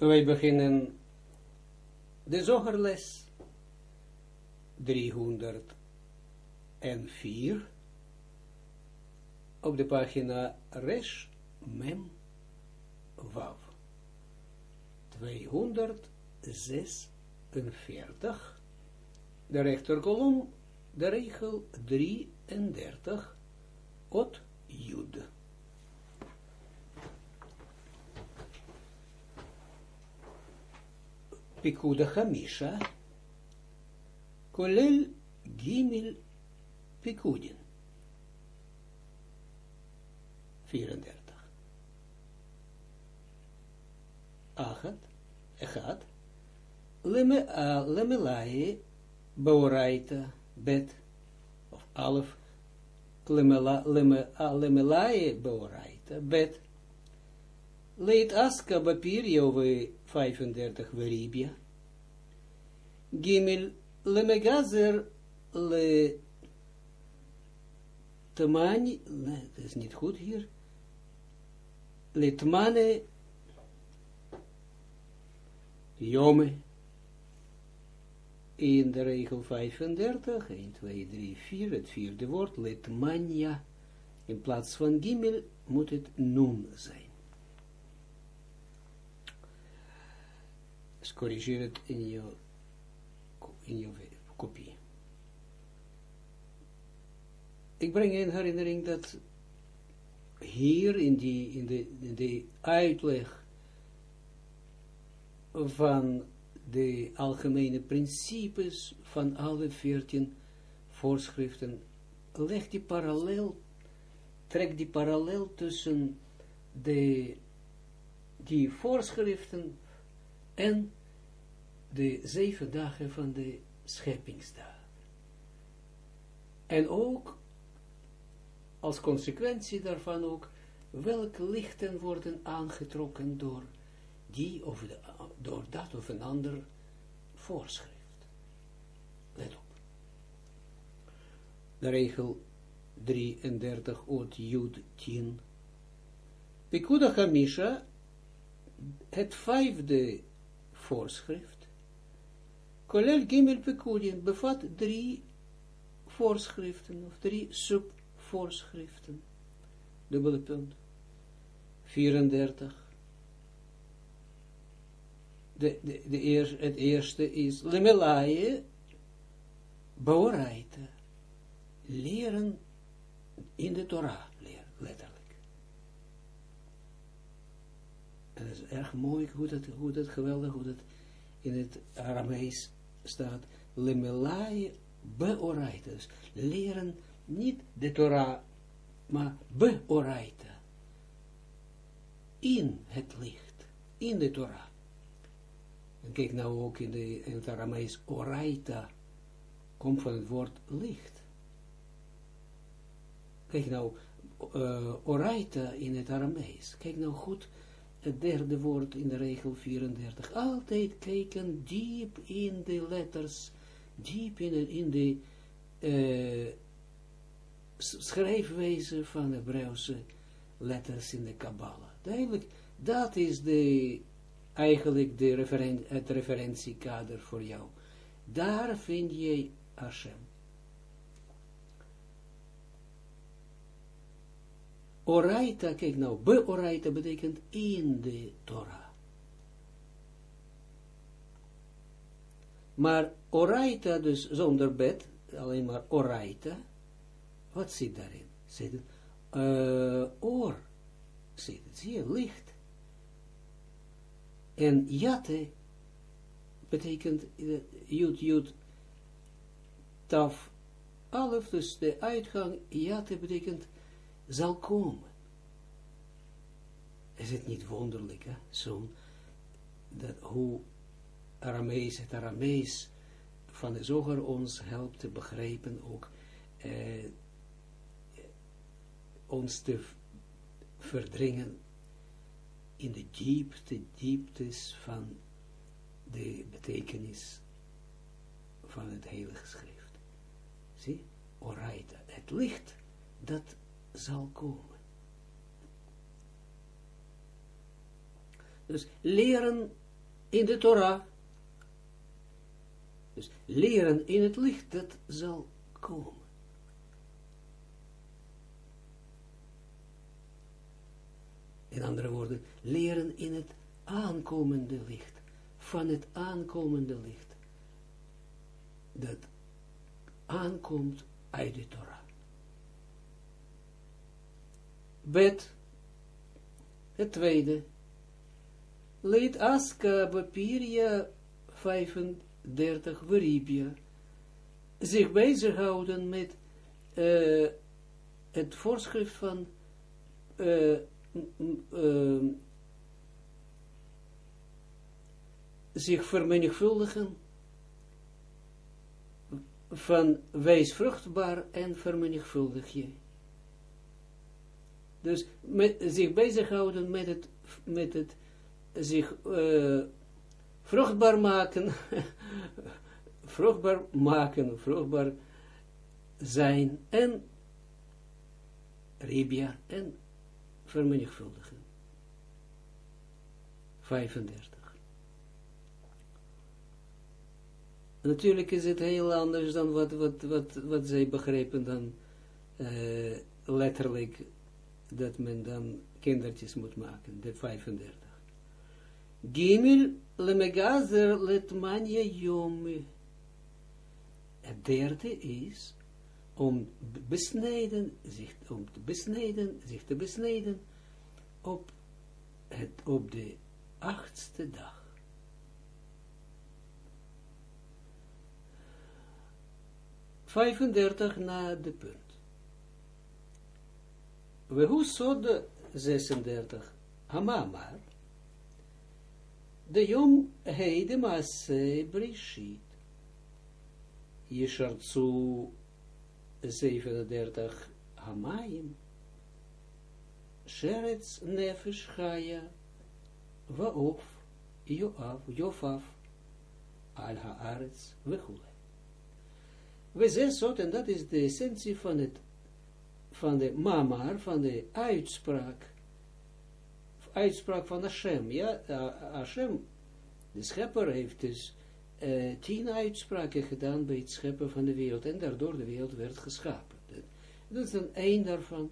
Wij beginnen de zogerles 304 op de pagina Resh Mem Wav 246 de rechterkolom de regel 33 ot Jud. Pikuda Hamisha, Kolel Gimel Pikudin. 34. Achat, Echat, Lemelae, Bauraita, Bet, of Alef, Lemelae, Bauraita, Bet, Leed Aska Bapir, over 35 Veribia. Gimel Lemegazer Le Tamani, nee, dat is niet goed hier. Letmane Jome in de regel 35, 1, 2, 3, 4, het vierde woord, Letmania. In plaats van Gimel moet het Nun zijn. Dus corrigeer het in je, in je kopie. Ik breng in herinnering dat hier in, die, in, de, de uitleg van de algemene principes van alle veertien voorschriften, legt die parallel, trekt die parallel tussen de, die voorschriften en de zeven dagen van de scheppingsdag. En ook, als consequentie daarvan ook, welke lichten worden aangetrokken door die of de, door dat of een ander voorschrift. Let op. De regel 33 ot jud 10. Pikuda Hamisha, het vijfde voorschrift, Kolel Gimel Pekudin bevat drie voorschriften, of drie subvoorschriften. Dubbele punt. 34. De, de, de het eerste is Lemelaye Baoraita. Leren in de Torah, letterlijk. En het is erg mooi hoe dat, hoe dat geweldig, hoe dat in het Aramees staat. Lemelai beoraita. Dus leren niet de Torah, maar beoraita. In het licht, in de Torah. En kijk nou ook in, de, het Aramees oraita, komt van het woord licht. Kijk nou, uh, oraita in het Aramees. Kijk nou goed het derde woord in de regel 34. Altijd kijken diep in de letters, diep in, in de uh, schrijfwijze van Hebreeuwse letters in de Kabbalah. Duidelijk, dat is de, eigenlijk de referen, het referentiekader voor jou. Daar vind je Hashem. Oraita, kijk nou, be-oraita betekent in de Torah. Maar oraita, dus zonder bed, alleen maar oraita, wat zit daarin? Zit het, uh, oor, zit het, zie je, licht. En jate betekent, jut, jut, taf, alef, dus de uitgang, jate betekent zal komen. Is het niet wonderlijk, hè? Zo'n, dat hoe Aramees, het Aramees van de zoger ons helpt te begrijpen ook, eh, ons te verdringen in de diepte, dieptes van de betekenis van het heilige schrift. Zie, oraita, het licht dat zal komen. Dus leren in de Torah. Dus leren in het licht, dat zal komen. In andere woorden, leren in het aankomende licht, van het aankomende licht, dat aankomt uit de Torah. Bet, het tweede, leed Aska Bapiria 35 Veribia, zich bezighouden met uh, het voorschrift van uh, uh, zich vermenigvuldigen van wees vruchtbaar en vermenigvuldig je. Dus met, zich bezighouden met het, met het zich uh, vruchtbaar maken, vruchtbaar maken, vruchtbaar zijn en ribia en vermenigvuldigen. 35. Natuurlijk is het heel anders dan wat, wat, wat, wat zij begrepen dan uh, letterlijk dat men dan kindertjes moet maken, de 35. Gimel lemegazer letmania yome. Het derde is om besnijden, zich, om te besnijden, zich te besnijden op, het, op de achtste dag. Vijfendertig na de punt. We hoe sod 36, Hamamar, de jom heide maase brishit, Yeshartsu 37 Hamayim, Sheretz Nefesh Chaya, Vaof, Joaf, Jofaf, Al Haaretz, Wechule. We zes en dat is de essentie van het, van de mamar, van de uitspraak, uitspraak van Hashem, ja, Hashem, de schepper heeft dus uh, tien uitspraken gedaan bij het scheppen van de wereld. En daardoor de wereld werd geschapen. Dat is dan één daarvan.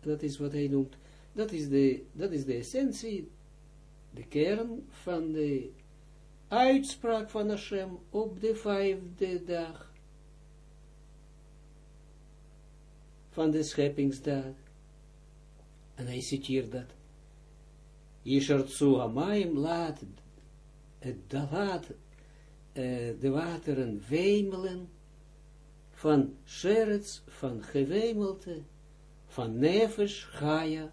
Dat is wat hij noemt. Dat is de, dat is de essentie, de kern van de uitspraak van Hashem op de vijfde dag van de scheppingsdag. En hij citeert dat. Yishartsu Hamayim laat het laat uh, de wateren wemelen van scherets, van gewemelte, van nefesh, gaia.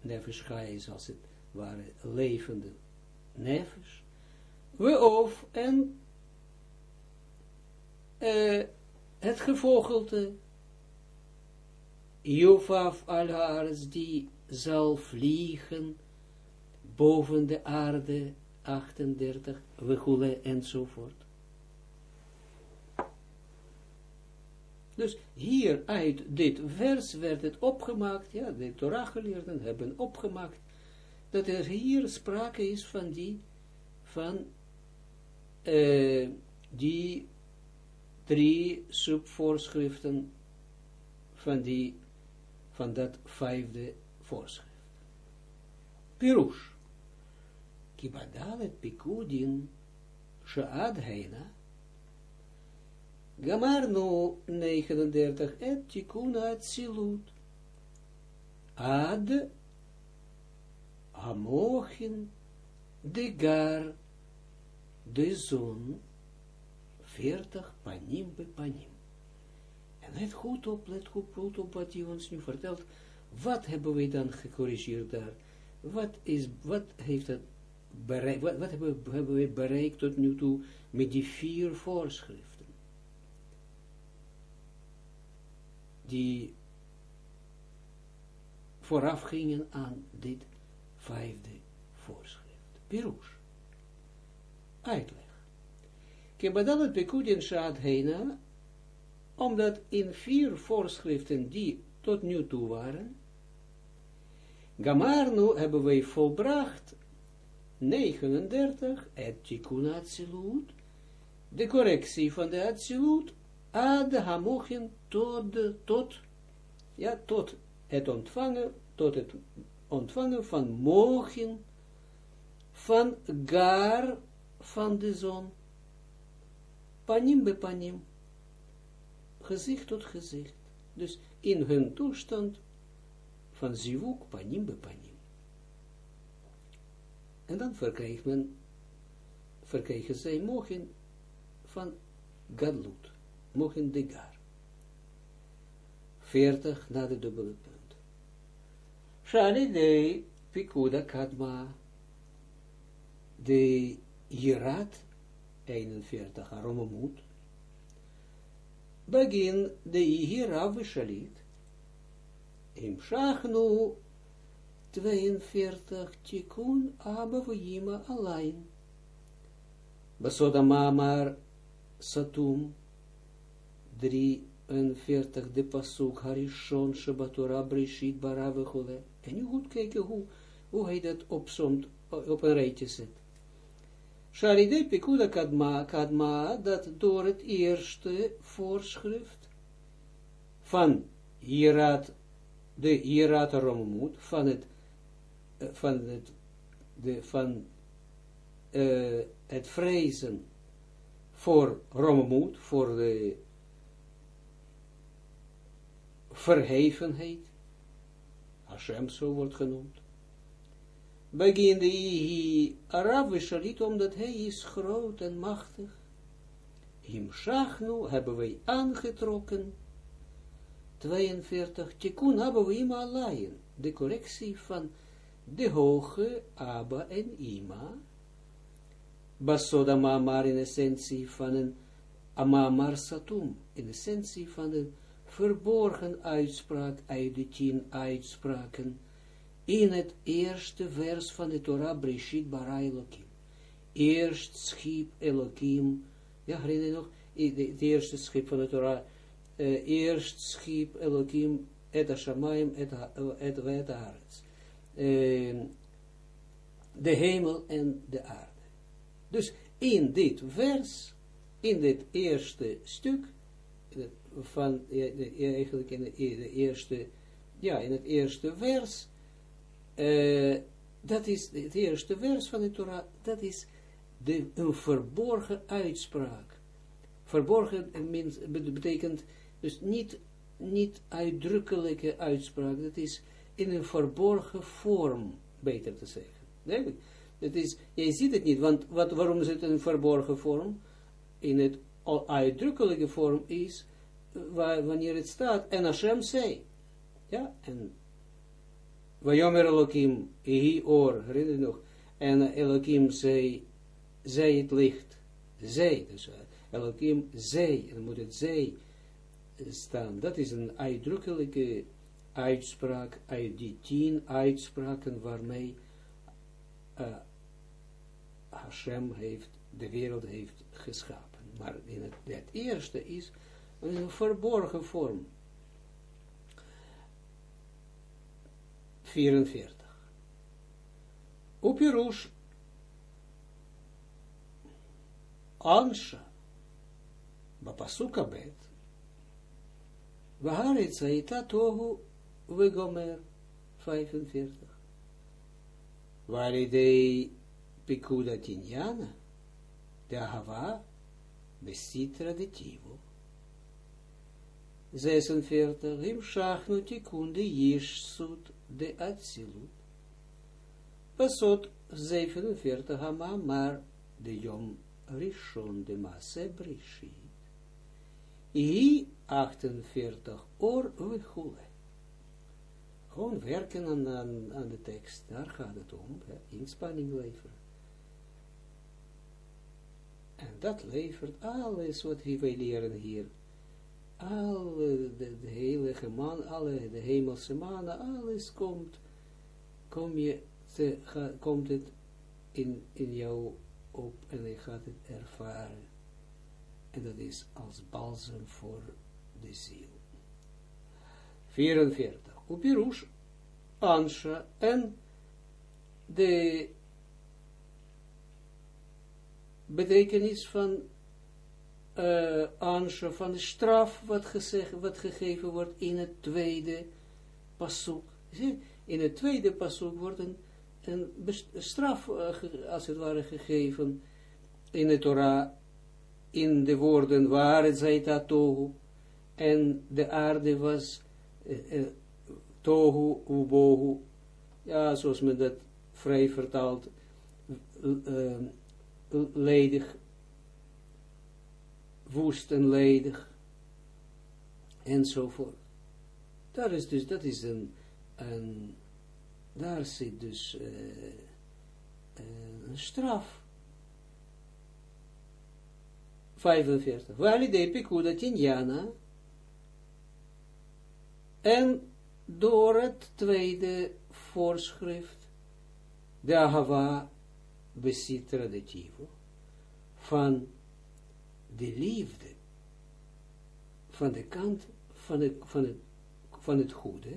Nefesh, gaia is als het ware levende nefesh. We of en uh, het gevogelte, Jofaf al die zal vliegen boven de aarde 38, Wechule enzovoort. Dus hier uit dit vers werd het opgemaakt, ja, de Torah-geleerden hebben opgemaakt, dat er hier sprake is van die, van uh, die drie subvoorschriften van die, van dat vijfde voorschrift. Pirush. Kibadalet pikudin shaad heina. Gamarno 39 et tikuna silut. Ad amochin de gar de zon 40 panim be panim. En let goed op, let goed op wat hij ons nu vertelt. Wat hebben wij dan gecorrigeerd daar? Wat, is, wat heeft het bereik, wat, wat hebben, we, hebben we bereikt tot nu toe met die vier voorschriften? Die vooraf gingen aan dit vijfde voorschrift. Pirush. Uitleg. Kebadalat Pekudin Shaad Heina, omdat in vier voorschriften die tot nu toe waren, Gamarnu hebben wij volbracht 39, et tikkun Atsilut, de correctie van de Atsilut, ad hamochin tot, tot, ja, tot het ontvangen, tot het ontvangen van mochin, van gar van de zon, panim be panim, gezicht tot gezicht, dus in hun toestand van zivuk, panim be panim. En dan verkreeg men, verkregen zij mogen van gadlut, mogen de gar. 40 na de dubbele punt. Shani de pikuda kadma, de jirat, 41 aromamut, begin de hirav vishalit, im shachnu 42, Tikkun Abba Vujima Alain. Basoda Mamar Satum 43, de Pasuk Harishon Shabatora Brishit Baravechole. En nu goed kijken hoe, hoe hij dat opzomt, op een rijtje zet. Sharide Pikuda Kadma, Kadma, dat door het eerste voorschrift van Hierat, de Hierat Rommoed, van het van het, de, van het vrezen voor romemoed, voor de verhevenheid, Hashem zo wordt genoemd, begint hij Arab Shalit, omdat hij is groot en machtig. Him Shachnu hebben wij aangetrokken, 42, Tikkun hebben we alleen, de correctie van de hoge Abba en Ima, Basoda Mamar in essentie van een Amamar Satum, in essentie van een verborgen uitspraak uit de tien uitspraken, in het eerste vers van de Torah Breshit bara Elohim. Eerst schiep Elohim, ja, herinner je nog, het eerste schip van de Torah, uh, eerst schiep Elohim et Hashamayim et, et, uh, de hemel en de aarde. Dus in dit vers, in dit eerste stuk, van, eigenlijk in de, eerste, ja, in het eerste vers, uh, dat is het eerste vers van de Torah, dat is de, een verborgen uitspraak. Verborgen betekent dus niet, niet uitdrukkelijke uitspraak, dat is in een verborgen vorm, beter te zeggen. Nee, het is, jij ziet het niet, want waarom is het een verborgen vorm? In het uitdrukkelijke vorm is, waar, wanneer het staat, en Hashem zei, ja, en Vajomer Elohim, Ehi Or, herinner je nog, en Elohim zei, zei het licht, zij, dus Elohim zei, en moet het zij staan, dat is een uitdrukkelijke uitspraak uit die tien uitspraken waarmee uh, Hashem heeft, de wereld heeft geschapen. Maar in het, het eerste is een verborgen vorm. 44. Upirush Ansha Bapasuka bet Vaharitza ita tohu we gomer 45. Walidei pikuda tinjana, de hava besitra de tivo. 46. Im shachnu tikunde yishsut de atsilut. Pasot 47. Hama mar de yom rishon de masse brishit. I 48 or wechule. Gewoon werken aan, aan, aan, de tekst, daar gaat het om, hè? inspanning leveren. En dat levert alles wat wij leren hier. Alle, de, de heilige man, alle, de hemelse mannen, alles komt, kom je komt het in, in jou op en je gaat het ervaren. En dat is als balsem voor de ziel. 44. Upirush, Ansha en de betekenis van uh, anshe, van de straf wat, gezegd, wat gegeven wordt in het tweede pasuk. In het tweede pasuk wordt een, straf, uh, als het ware, gegeven in de Torah, in de woorden waar het zei dat tohu, en de aarde was uh, tohu ubohu, ja, zoals men dat vrij vertaalt, ledig, woest en ledig, enzovoort. Daar is dus, dat is een, een daar zit dus uh, een straf. 45. Valide pikuda tinjana. En door het tweede voorschrift, de ahava besit van de liefde, van de kant van het, van het, van het goede,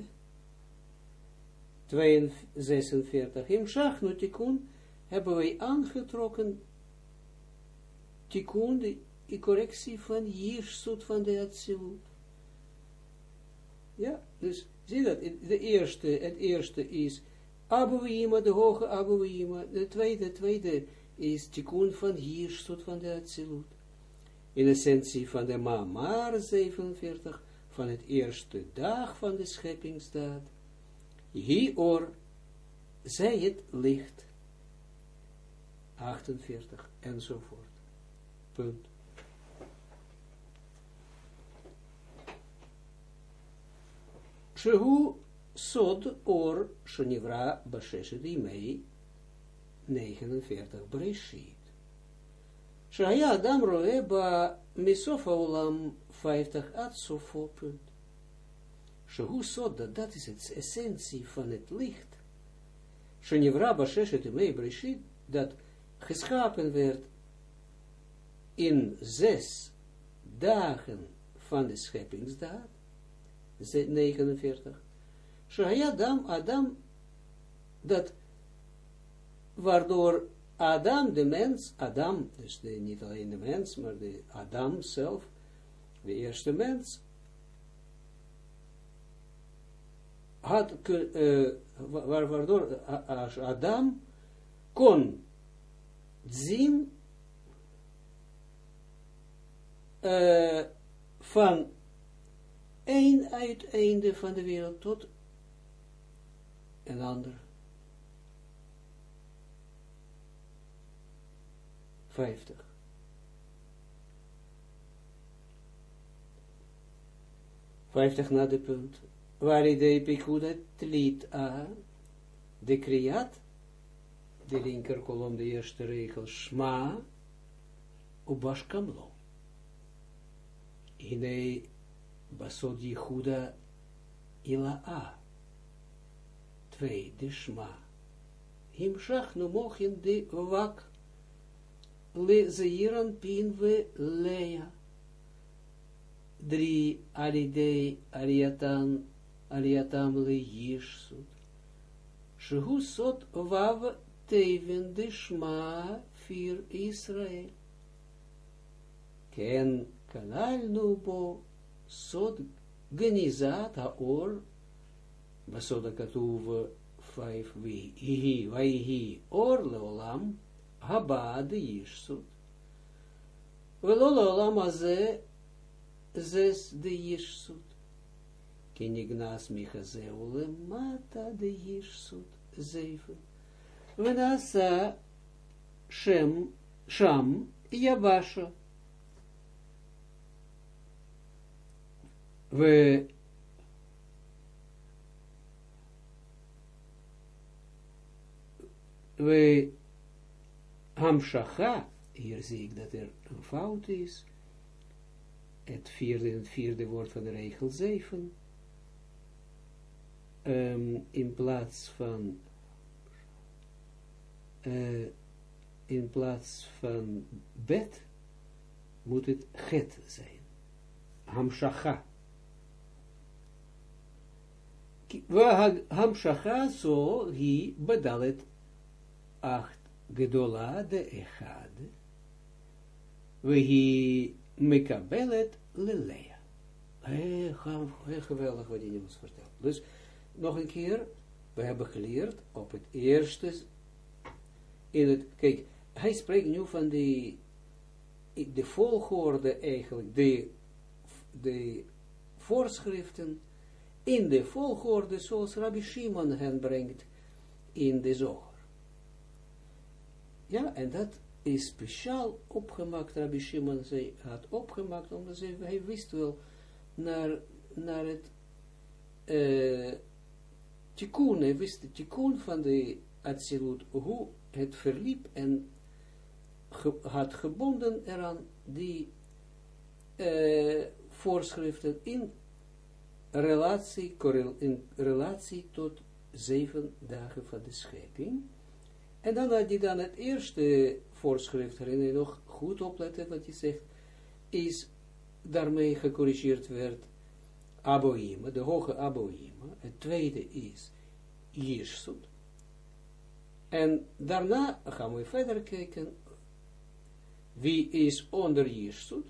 46, in Shachnu Tikkun hebben wij aangetrokken Tikkun, de correctie van Jirsut van de Atsilut. Ja, dus zie dat, de eerste, het eerste is Abuima, de hoge Abuima, de tweede, tweede is Tikkun van Jirsut van de Atsilut. In essentie van de Mamar 47, van het eerste dag van de scheppingsdaad Hior, zij het licht. 48 enzovoort. Punt. Shehu sod or shenivra basheshet imei 49 Breshit. Shaya Adam roe ba misofa olam 50 at sofo punt. Shehu sod, dat is het essentie van het licht. Shenivra basheshet mei breshit, dat geschapen werd in zes dagen van de scheppingsdaad, 49. Shaya Adam, Adam, dat waardoor Adam, de mens, Adam, dus de, niet alleen de mens, maar de Adam zelf, de eerste mens, had, uh, Adam kon zien uh, van één uiteinde van de wereld tot een ander. Vijftig. Vijftig na de punt waar de pikuda tliet a, de kriat, de linker kolom, de eerste regel, shma, ubashkamlo. Hine basod Yehuda ila a. Twee, de shma. Himshach no mochin de wak, le zeiran pinwe leia. Drie, alidei, ariatan, aliatam le yishsut. Shehu sot vav teven de shma fir Israel. Ken kanal nu bo sot genizat haor, בסוד הכתוב 5 ויהי, ויהי אור לעולם Haba de Yishsut. Velo leolam haze zes de Yishsut. Kenignas michazeu lemata de Yishsut zeifen. Venasa Shem Sham Yavasha. We we Hamshacha, hier zie ik dat er een fout is, het vierde, het vierde woord van de regel 7, um, in plaats van uh, in plaats van bed moet het get zijn. Hamshacha. Hamshacha zo hi bedalet acht gedola de echad wehi mekabelet lelea. Heel geweldig wat hij ons vertelt. Dus, nog een keer, we hebben geleerd op het eerste, in het, kijk, hij spreekt nu van de, de volgorde eigenlijk, de, de voorschriften in de volgorde zoals Rabbi Shimon hen brengt in de zoger. Ja, en dat is speciaal opgemaakt, Rabbi Shimon zei, had opgemaakt, omdat hij, wist wel naar, naar het uh, tikkun, hij wist de tikkun van de Atsilut, hoe het verliep en had gebonden eraan die uh, voorschriften in relatie, in relatie tot zeven dagen van de schepping. En dan had hij dan het eerste voorschrift, herinner je nog, goed opletten wat hij zegt, is daarmee gecorrigeerd werd Aboïma, de hoge Aboïma. Het tweede is Jirsut. En daarna gaan we verder kijken, wie is onder Jirsut?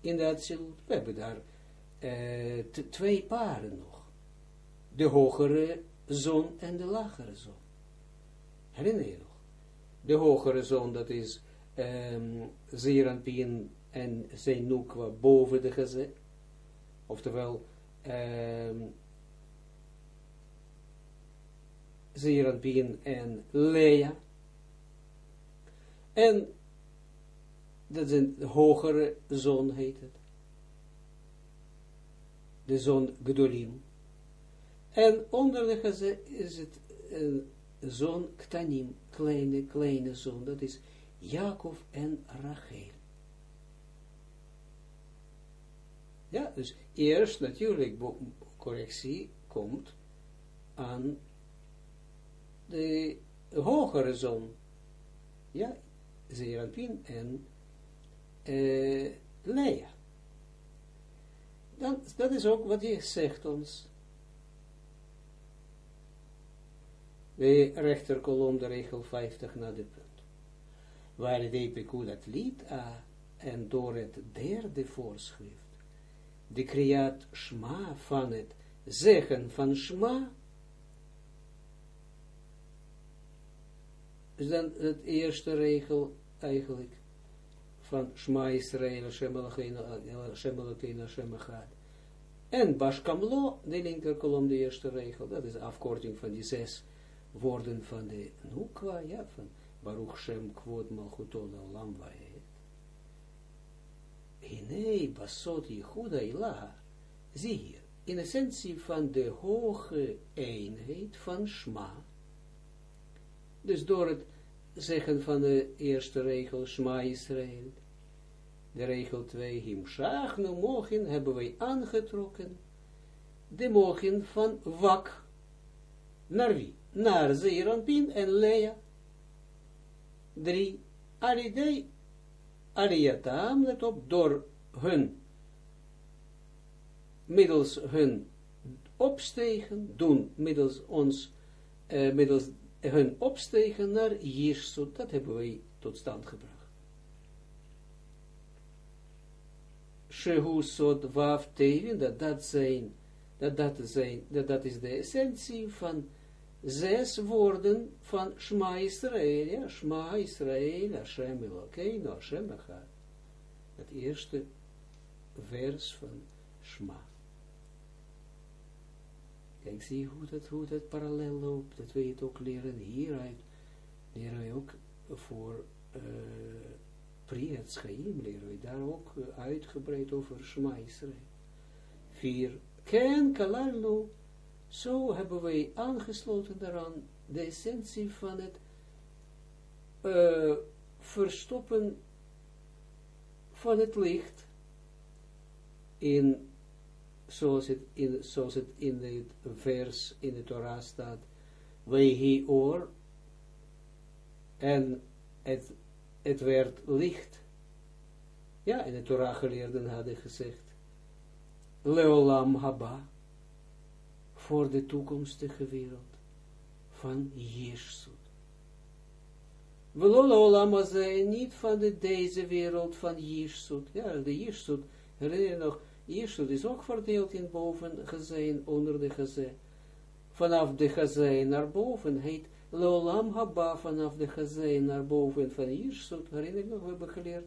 In de Atsilut. We hebben daar uh, twee paren nog. De hogere zon en de lagere zon. Herinner je nog? De hogere zon, dat is um, Zeranpien en zijn boven de gezet. Oftewel, um, en Lea. En dat is een hogere zon heet het de zon Gdolim. En onder de geze is het een zon Ktanim, kleine, kleine zon, dat is Jacob en Rachel. Ja, dus eerst natuurlijk correctie komt aan de hogere zon. Ja, Zeranpin en uh. Dan, dat is ook wat hij zegt ons. De rechterkolom, de regel 50 naar de punt. Waar de EPQ dat liet a, en door het derde voorschrift, de creaat Shma van het zeggen van Shma, is dan het eerste regel eigenlijk van Shma Israël, Hashem Elokein, Hashem. En Bashkamlo, de linker kolom, de eerste regel, dat is de afkorting van die zes woorden van de Nukwa, ja, van Baruch Shem Kvod Malchuton Olam Vahet. Hinei Basot Yehuda Ilaha, zie hier, in essentie van de hoge eenheid van Shma, dus door het zeggen van de eerste regel, Shma Israël, de regel 2, Himshachnu mogen hebben wij aangetrokken, de mogen van Wak, naar wie? Naar Zeranpin en Lea. 3. Alidei, Aliatam, let op, door hun, middels hun opstegen, doen, middels ons, uh, middels hun opstegen naar Jirsut, dat hebben wij tot stand gebracht. Shehu Tevin, dat dat zijn, dat dat zijn, dat dat is de essentie van zes woorden van Shema Israël, ja, Shema Israël, Hashem Elokeinu, Hashem Echad. Het eerste vers van Shema. Kijk, zie hoe dat, hoe dat parallel loopt, dat we het ook leren hieruit, leren wij ook voor uh, Priyat Schaim leren we daar ook uh, uitgebreid over Shema Israël. Vier, Ken Kalalnu, zo hebben wij aangesloten daaraan de essentie van het uh, verstoppen van het licht in zoals het in, zoals het in het vers in de Torah staat, Wehi oor, en het het werd licht. Ja, en de Torah geleerden hadden gezegd, Leolam Haba, voor de toekomstige wereld van Jezus. Velola olama zei niet van de, deze wereld van Jirsut. Ja, de Jirsut, herinner je nog, Jirsut is ook verdeeld in boven gezeen, onder de gezeen. Vanaf de gezeen naar boven heet Leolam Haba, vanaf de gezeen naar boven van Jirsut, herinner je nog, we hebben geleerd,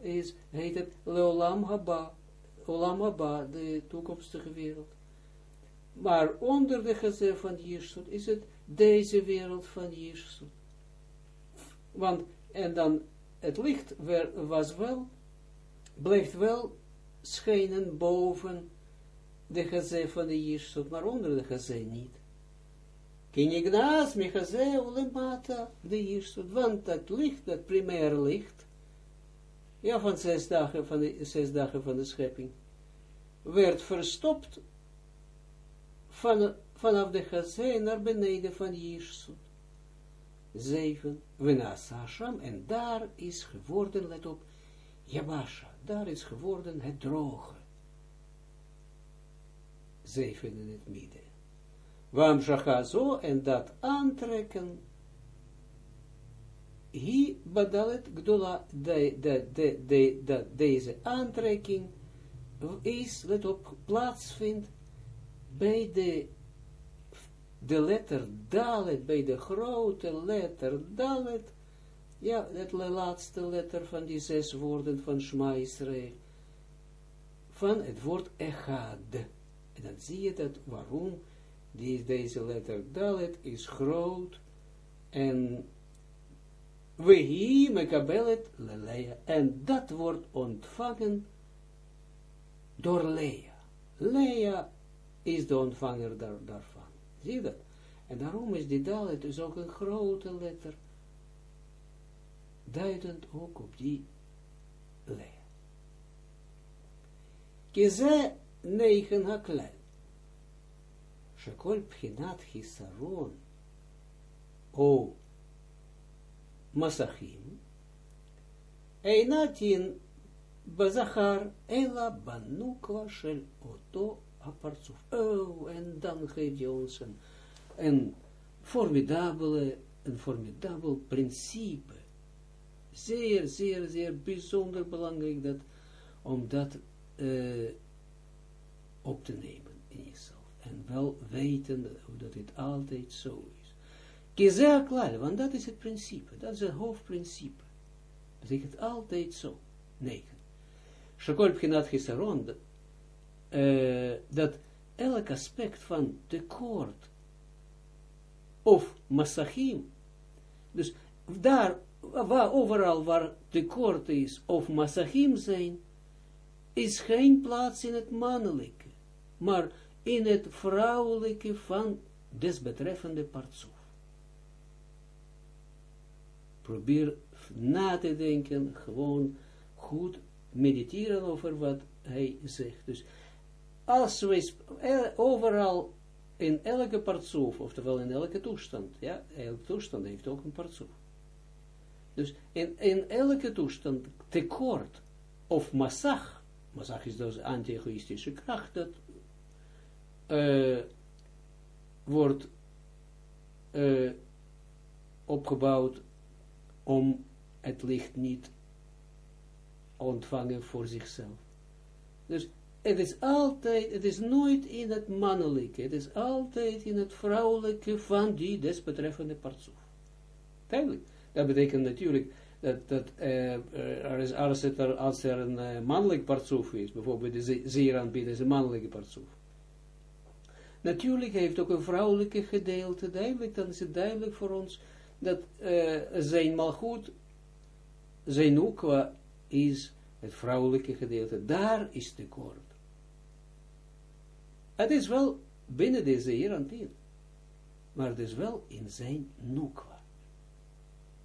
is, heet het Leolam Haba, Olam Haba, de toekomstige wereld. Maar onder de gezin van Jirsut is het deze wereld van Jirsut. Want, en dan, het licht was wel, blijft wel schijnen boven de gezin van de Jirsut, maar onder de gezin niet. Kinignas, mechazé, ulemata, de Jirsut, want dat licht, dat primaire licht, ja, van zes dagen van de, zes dagen van de schepping, werd verstopt van, vanaf de Chazé naar beneden van Jirsut. Zeven, Venasa en daar is geworden, let op, Yabasha, daar is geworden het droge. Zeven in het midden. Wam zo, en dat aantrekken, hi badalet gdola, de, de, de, de, de, deze aantrekking is, let op, plaatsvindt bij de, letter Dalet, bij de grote letter Dalet, ja, het laatste letter van die zes woorden van Shema van het woord Echad. En dan zie je dat, waarom die, deze letter Dalet is groot en we mekabelet leleia. En dat wordt ontvangen door Lea. Lea is de ontvanger daar, daarvan. Zie je dat? En daarom is die dalet dus ook een grote letter, duidend ook op die Lea. Kize negen haklel. Shekol pchinat hisaron. O masachim. Einatin bazachar ela banukwa shel oto apartsuf. Oh, en dan geeft je ons een, een formidabele, een formidabel principe. Zeer, zeer, zeer bijzonder belangrijk dat, om dat uh, op te nemen in jezelf. En wel weten dat het altijd zo is. Kizea klaar, want dat is het principe. Dat is het hoofdprincipe. Dat is het altijd zo. Negen. Shakol Pchinat Chisaron, uh, dat elk aspect van tekort of masachim, dus daar, waar, overal waar tekort is of masachim zijn, is geen plaats in het mannelijke, maar in het vrouwelijke van desbetreffende partsoef. Probeer na te denken, gewoon goed mediteren over wat hij zegt. Dus als we overal in elke partsoef, oftewel in elke toestand, ja, elke toestand heeft ook een partsoef. Dus in, in elke toestand tekort of massag, massag is dus anti-egoïstische kracht, dat uh, wordt uh, opgebouwd om het licht niet ontvangen voor zichzelf. Dus het is altijd, het is nooit in het mannelijke, het is altijd in het vrouwelijke van die desbetreffende partsoef. Duidelijk. Dat betekent natuurlijk dat, dat uh, er is, als, er, er een uh, mannelijk partsoef is, bijvoorbeeld de zeer aanbieden is een mannelijke partsoef. Natuurlijk heeft ook een vrouwelijke gedeelte, duidelijk, dan is het duidelijk voor ons dat uh, zijn malgoed, zijn ook is het vrouwelijke gedeelte. Daar is tekort. Het is wel binnen deze hierantiel. Maar het is wel in zijn noekwa.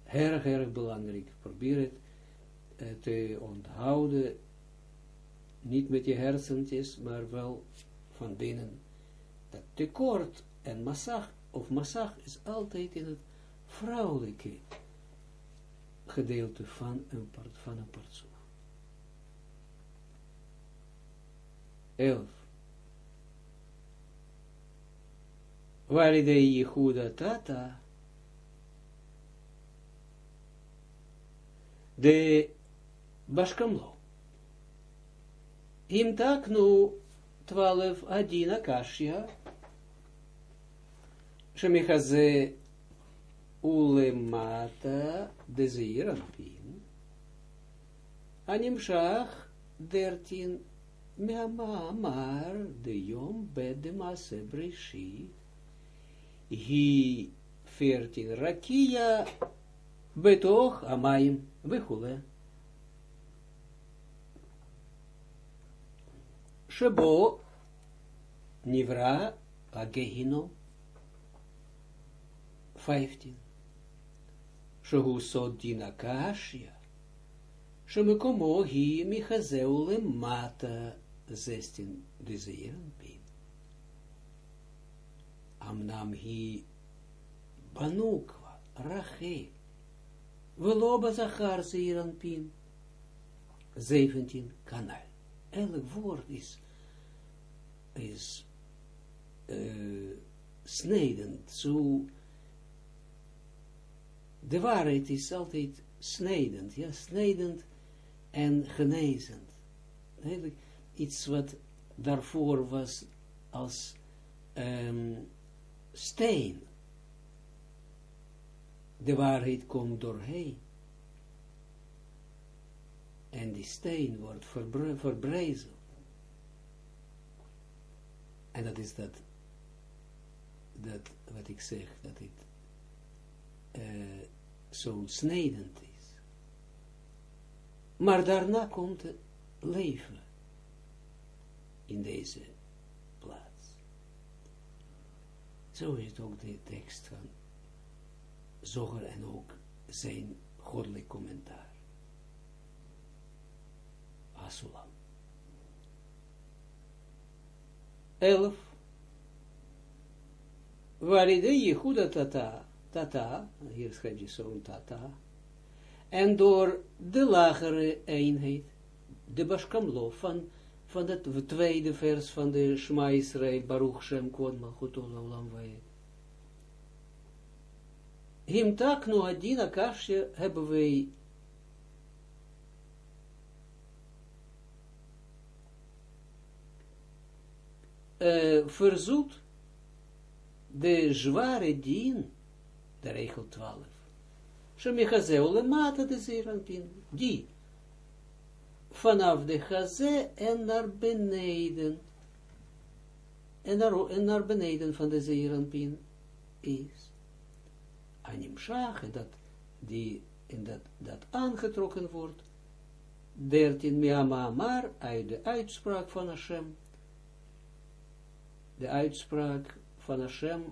Erg, erg belangrijk. Probeer het eh, te onthouden. Niet met je hersentjes, maar wel van binnen. Dat tekort en massag, of massag is altijd in het vrouwelijke gedeelte van een, part, van een partsoef. Elf. Valide Yehuda Tata. De Bashkamlo. Im taknu 12 Adina Kashya. Shemichaze Ulemata Dezeiranpin. Animshach dertin Mehamar de Yom Bedemase Breshit hi 14 rakia betoch amayim vechule. Shebo nivra agehino 15. Shehu sod dina kashia. Shemekomo hi michazeu lemata 16. De zeeranpin. Amnam hi banukwa rachel. Veloba zachar zeeranpin. 17. Kanal. Elk woord is is uh, snedend, zo de waarheid is altijd snedend, ja, snedend en genezend. Eigenlijk iets wat daarvoor was als um, steen. De waarheid komt doorheen. En die steen wordt verbre verbrezeld. En dat is dat, dat wat ik zeg, dat het uh, zo snedend is. Maar daarna komt het leven in deze plaats. Zo is het ook de tekst van Zoger en ook zijn goddelijk commentaar. Asulam. elf, Walide Jehuda Tata, Tata, hier schrijf je zo'n Tata, en door de lagere eenheid, de Bashkamlo, van, van het tweede vers van de Shema Israël, Baruch Shem Kod Malchut Olam. Him tak no adina kashje hebben wij uh, verzoekt de zware dien, de regel 12. Shemichazeu lemata de zeeranpin, die vanaf de chazé en naar beneden, en naar, en naar beneden van de zeeranpin is. Shach, dat die in dat, dat aangetrokken wordt, 13 miama maar uit de uitspraak van Hashem, de uitspraak van Hashem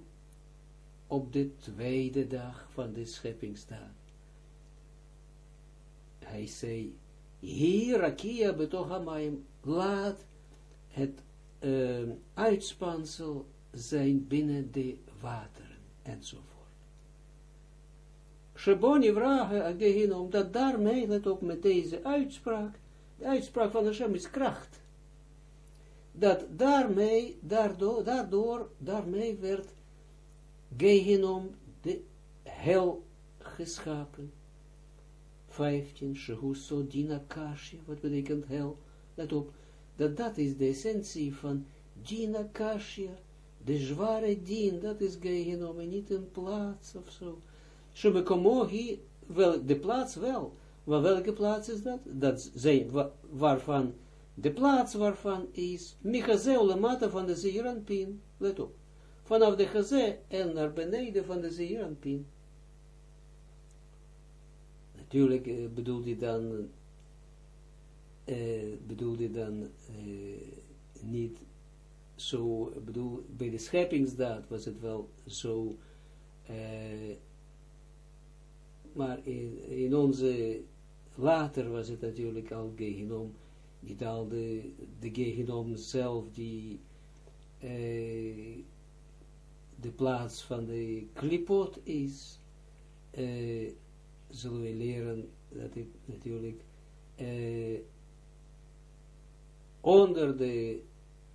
op de tweede dag van de scheppingsdag. Hij zei, hier Akia betochamayim, laat het uitspansel zijn binnen de wateren, enzovoort. Sheboni vragen agegin, omdat daarmee, let op met deze uitspraak, de uitspraak van Hashem is kracht dat daarmee, daardoor, daardoor, daarmee werd Gehinom de hel geschapen. 15, Shehuso Dina Kashi, wat betekent hel? Let op, dat dat is de essentie van Dina Kashia, de zware dien, dat is Gehinom, en niet een plaats of zo. Shebekomohi, wel, de plaats wel, maar welke plaats is dat? Dat zijn, waarvan de plaats waarvan is Michazeu lemata van de Zeeranpin. Let op. Vanaf de Chazé en naar beneden van de Zeeranpin. Natuurlijk uh, bedoelt hij dan, uh, bedoelt hij dan uh, niet zo, bedoel, bij de scheppingsdaad was het wel zo, maar in, onze, later was het natuurlijk al genomen niet al de, de zelf die de plaats van de klipot is, zullen we leren dat het natuurlijk uh, onder de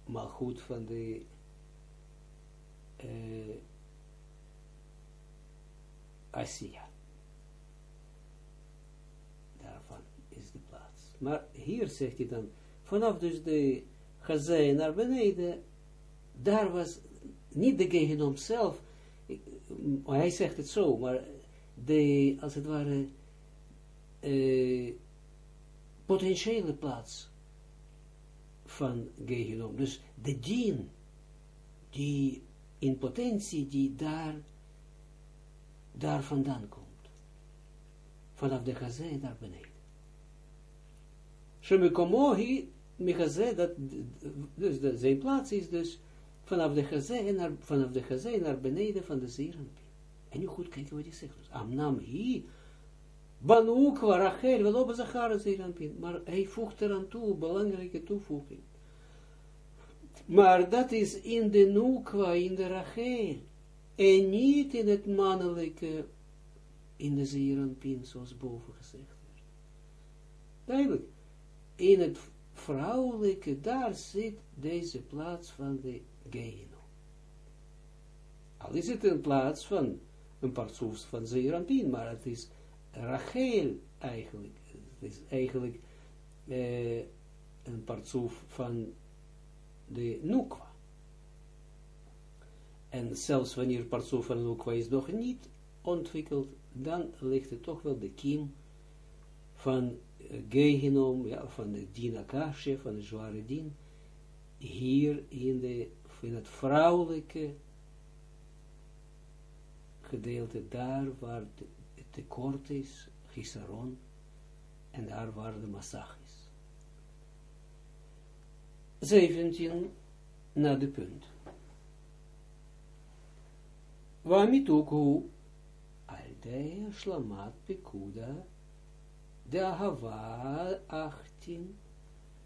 malgoed van de uh, Asia. Daar Maar hier zegt hij dan, vanaf dus de Chazé naar beneden, daar was niet de Gehenom zelf, hij zegt het zo, maar de, als het ware, uh, potentiële plaats van Gehenom. Dus de dien, die in potentie, die daar, daar vandaan komt. Vanaf de gazé naar beneden. Shemikomohi, Mechazé, dat, dus de, zijn plaats is dus vanaf de gazé naar, vanaf de naar beneden van de zeeranpien. En nu goed kijken wat hij zegt. Amnam hi, Banukwa, Rachel, Veloba Zachara zeeranpien. Maar hij voegt eraan toe, belangrijke toevoeging. Maar dat is in de Nukwa, in de Rachel. En niet in het mannelijke, in de zeeranpien, zoals boven gezegd werd. Duidelijk. In het vrouwelijke, daar zit deze plaats van de Geino. Al is het een plaats van een partsoef van Zeerampin, maar het is Rachel eigenlijk. Het is eigenlijk eh, een partsoef van de Nukwa. En zelfs wanneer partsoef van Nukwa is nog niet ontwikkeld, dan ligt het toch wel de kiem van Gehinom, ja, van de Din Akashe, van de zware Din, hier in, de, in het vrouwelijke gedeelte, daar waar het tekort is, Gisaron, en daar waar de massag is. 17 naar de punt. Wamituku al Shlamat Pekuda de Ahava 18,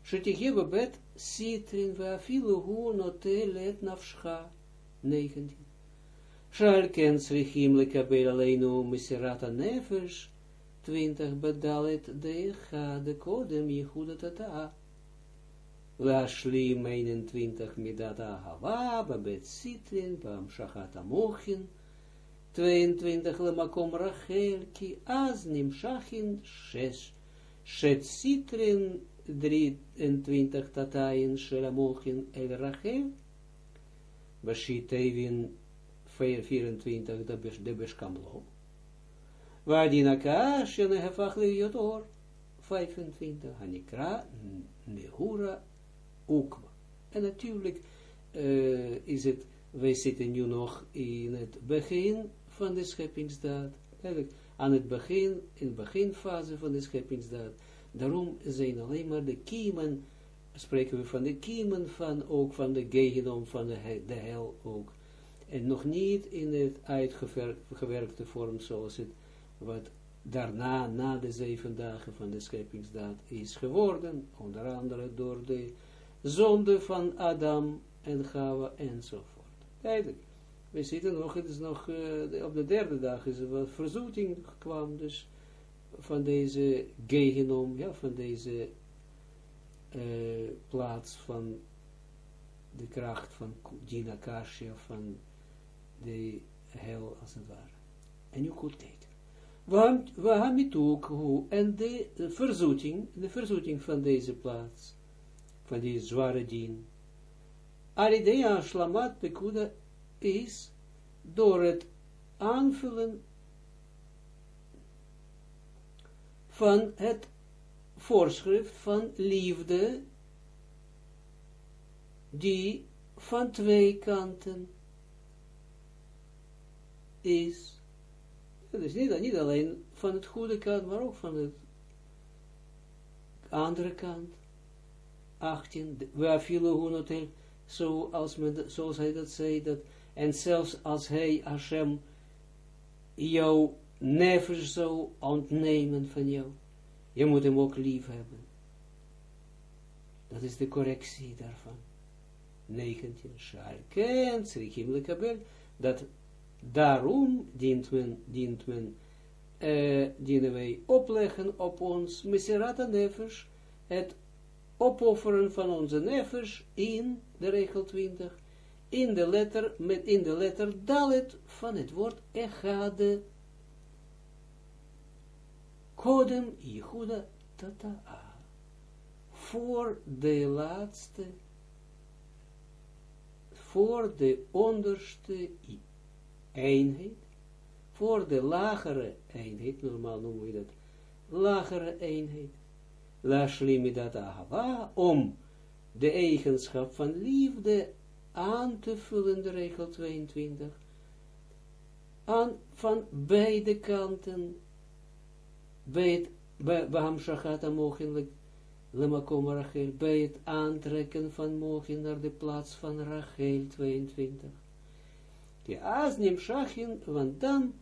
Shetigeba bet Sitrin veafilu hu note let nafscha 19. Shal ken aleinu misirata nefesh 20 bedalet de de kodem yichuda tata. Lashlim 21 midata hava babet sitrin bam shachat amochin 22 lemakom Rachel, ki az nimshachin shesh, shet sitrin 23 tatayin shelamochin el Rachel, Bashitevin 24 de beskamlo, Wadina kash en hefach yotor 25 hanikra nehura ukma. En natuurlijk uh, is het, wij zitten nu nog in het begin van de scheppingsdaad. Aan het begin, in de beginfase van de scheppingsdaad. Daarom zijn alleen maar de kiemen, spreken we van de kiemen van, ook van de gegenom van de, de hel ook. En nog niet in het uitgewerkte vorm zoals het, wat daarna, na de zeven dagen van de scheppingsdaad is geworden, onder andere door de zonde van Adam en Gawa enzovoort. Duidelijk we zitten nog, het is nog, uh, op de derde dag is er wat verzoeting kwam, dus van deze gegenom, ja, van deze uh, plaats van de kracht van Dina Kashia, van de hel, als het ware. En u kunt kijken. We hebben ook hoe, en de verzoeting, de verzoeting van deze plaats, van die zware dien, Aridea Shlamat Pekuda is door het aanvullen van het voorschrift van liefde, die van twee kanten is. Dus niet, niet alleen van het goede kant, maar ook van het andere kant. 18, we vielen zoals, men, zoals hij dat zei, dat en zelfs als hij, Hashem, jouw never zou ontnemen van jou, je moet hem ook lief hebben. Dat is de correctie daarvan. 19. Shalken, Srichim Lekabel, dat daarom dient men, dient men, uh, dienen wij opleggen op ons Meserata Nefesh, het opofferen van onze nefesh in de regel 20, in de letter, met in de letter dalet van het woord echade, kodem Yehuda tata. voor de laatste, voor de onderste eenheid, voor de lagere eenheid, normaal noemen we dat, lagere eenheid, la dat ahava, om de eigenschap van liefde aan te vullen, de regel 22, aan, van beide kanten, bij het, bij, Hamshachata bij het aantrekken van mogen naar de plaats van Rachel 22. Die Aznim Shachin, want dan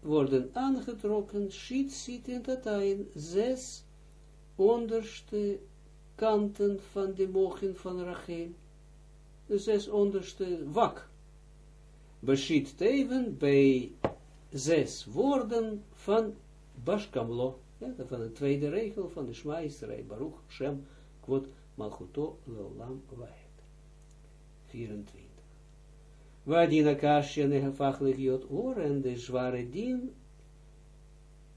worden aangetrokken, shit, sit en tatayin, zes onderste kanten van de mogen van Rachel. De zes onderste wak. Beschiet even bij zes woorden van Bashkamlo. Ja, van de tweede regel van de Israël. Baruch Shem Kvot Malchuto Leolam Wahed. 24. Wadina Kashya Negafach Legiot Or en de zware dien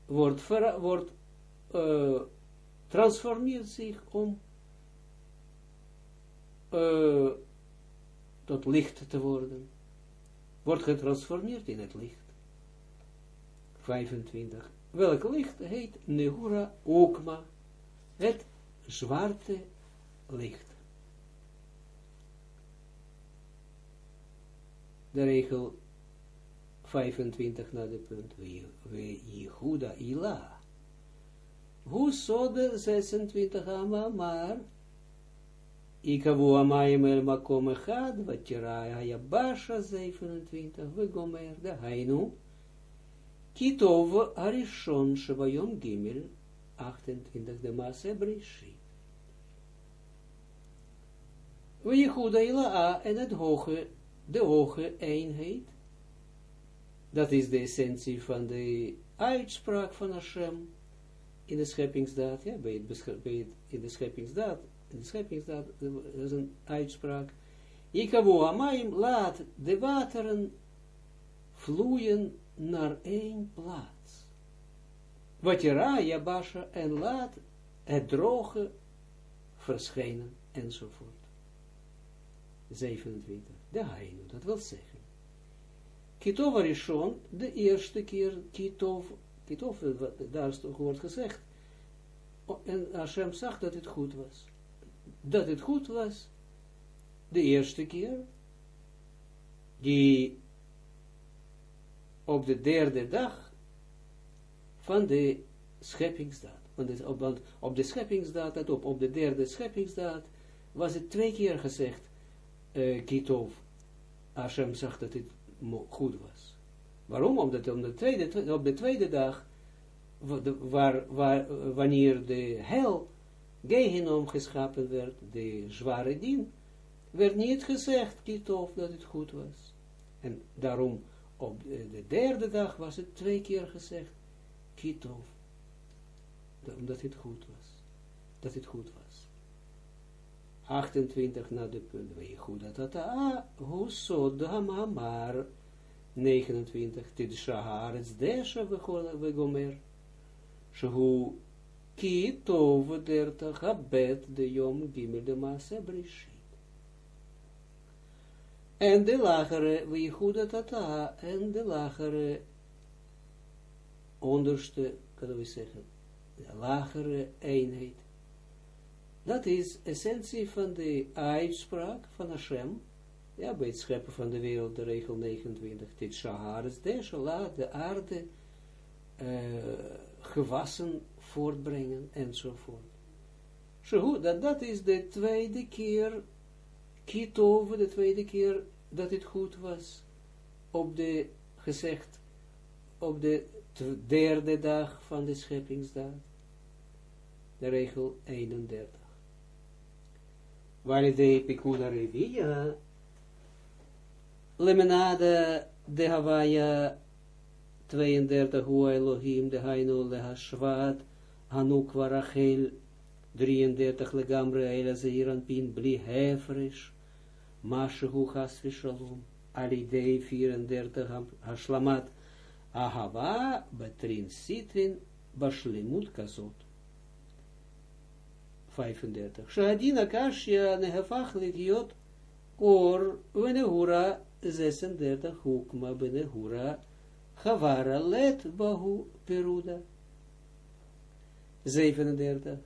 wordt, ver, wordt uh, transformeert zich om uh, tot licht te worden. Wordt getransformeerd in het licht. 25. Welk licht heet Nehura Okma, het zwarte licht. De regel 25 naar de punt, we Jehuda Ila. Hoe de 26 ama, maar Ikavu amayim el makom echad, vatirai hayabasha 27, vegomer de hainu, kitov arishon shevayom gimel, 28 de maase brishi. Wejehuda ila en het hoge, de hoge eenheid, dat is de essentie van de uitspraak van Hashem in de scheppingsdaad, ja, bij het, bij het, in de scheppingsdaad, in de scheppingsdaad, dat is een uitspraak, Ikavu Amaim, laat de wateren vloeien naar één plaats. Wat je raya basha en laat het droge verschijnen enzovoort. 27. De Hainu, dat wil zeggen. Kitov Arishon, de eerste keer Kitov, Kitov, daar wordt gezegd, en Hashem zag dat het goed was dat het goed was, de eerste keer, die op de derde dag van de scheppingsdaad. Want op de scheppingsdaad, op, op de derde scheppingsdaad, was het twee keer gezegd, uh, Kitov, Hashem zag dat het goed was. Waarom? Omdat op de tweede, op de dag, waar, waar, wanneer de hel Gehenom geschapen werd, de zware dien, werd niet gezegd, Kitov, dat het goed was. En daarom, op de derde dag was het twee keer gezegd, Kitov, omdat het goed was. Dat het goed was. 28 naar de punt, we goed dat dat, ah, zo, maar 29, dit shahar, het desha, we gomer, shehu ki tov dertig habet de yom gimel de maase brishit. En de lagere, tata, en de lagere, onderste, kunnen we zeggen, de lagere eenheid. Dat is essentie van de uitspraak van Hashem, ja, bij het scheppen van de wereld, de regel 29, dit shaharis, de de aarde, uh, gewassen voortbrengen, enzovoort. Zo dat, dat is de tweede keer, over de tweede keer dat het goed was, op de, gezegd, op de derde dag van de scheppingsdag, de regel 31. Waar de Picuna Revia, Lemenade de Hawaii 32, Hu Elohim, de Hainu le Hashvat, Hanukwa Rachel, 33 legamre Eila Zeiran Pin, Bli Hefresh, Mashehu Hasri Shalom, Alidei 34 Hashlamat, Ahava, Betrin Sitrin, Bashlimut Kazot. 35. Shadina kashya nehafach ligiot or venehura 36 hukma benehura Havara let bahu peruda. 37.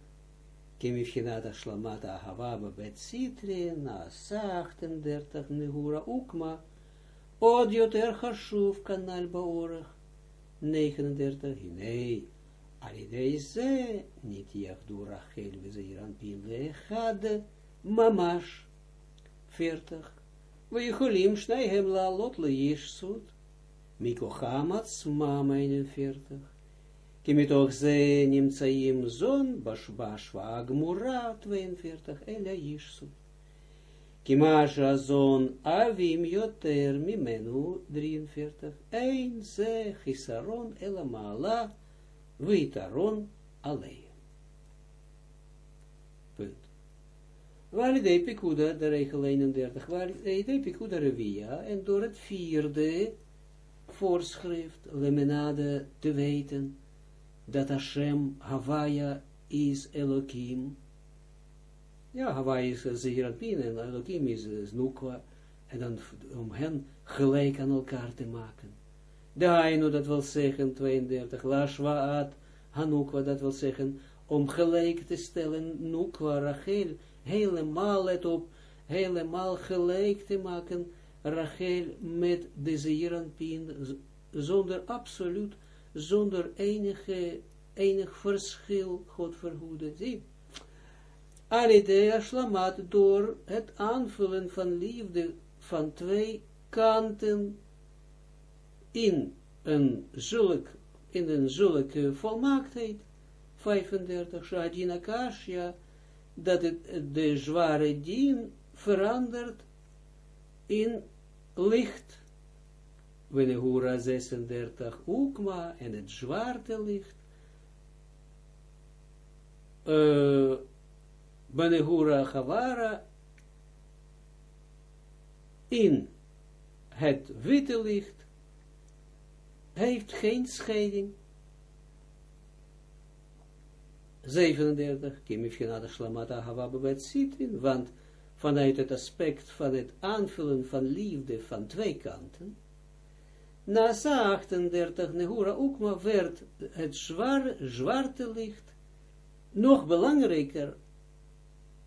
Kimifchinata shlamata havaba bet sitri na 38 nehura ukma. Od yoter chashuv kanal baorach. 39. Hinei. Alidee ze, niet jachdura helwe ze iran pinde echade, mamash, veertig. We jecholim schnei hem la lot le jeshsut, mikochamats mam 41. Kimitoch ze nimtsaim zon, bashbash vagmura 42, ela jeshsut. Ki zon avim yoter mimenu 43, ein ze chisaron ela. Weitaron alleen. Punt. Waar de Pikuda, de regel 31, waar de Pikuda Revia, en door het vierde voorschrift, lemenade, te weten, dat Hashem Havaya is Elohim. Ja, Hawaii is eh, Zehiratpin en Elohim is eh, Znukwa. En dan om hen gelijk aan elkaar te maken. De Hainu, dat wil zeggen, 32, Lashwaat, Hanukwa, dat wil zeggen, om gelijk te stellen, Nukwa, Rachel, helemaal, let op, helemaal gelijk te maken, Rachel met de Zeeranpien, zonder absoluut, zonder enige, enig verschil, God verhoede. Zie, Alidea slamat door het aanvullen van liefde van twee kanten in een zulk, in een zulke volmaaktheid, 35, Shadina Kashya, dat het de zware dien verandert in licht. Wenehura 36 Ukma en het zwarte licht. Uh, Benehura Havara in het witte licht heeft geen scheiding. 37, Kimifjenada Shlamata Havababet Sitrin, want vanuit het aspect van het aanvullen van liefde van twee kanten, na 38 Nehura Ukma werd het zwaar, zwarte licht nog belangrijker,